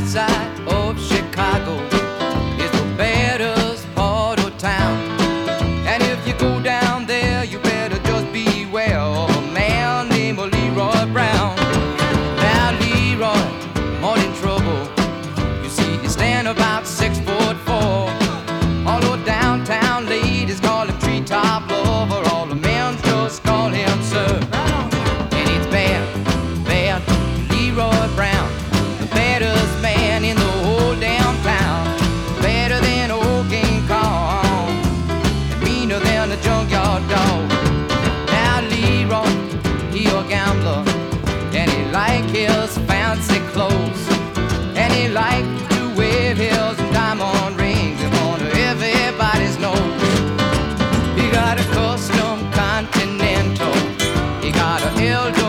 south side of Chicago is the better part of town. And if you go down fancy clothes. And he liked to wear heels and diamond rings upon everybody's nose. He got a custom continental. He got a Hildo.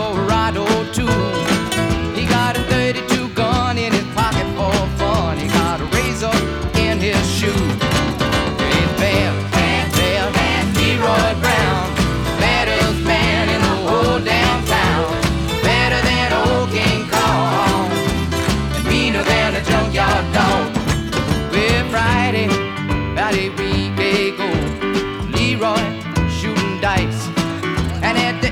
and it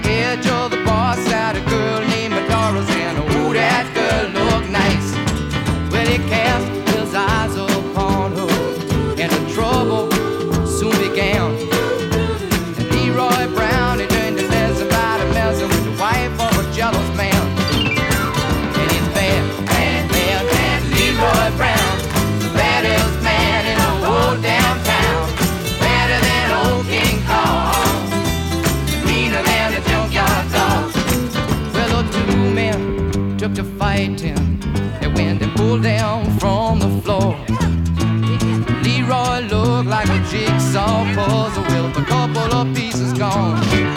took to fighting. They went and pulled down from the floor. Leroy looked like a jigsaw puzzle with a couple of pieces gone.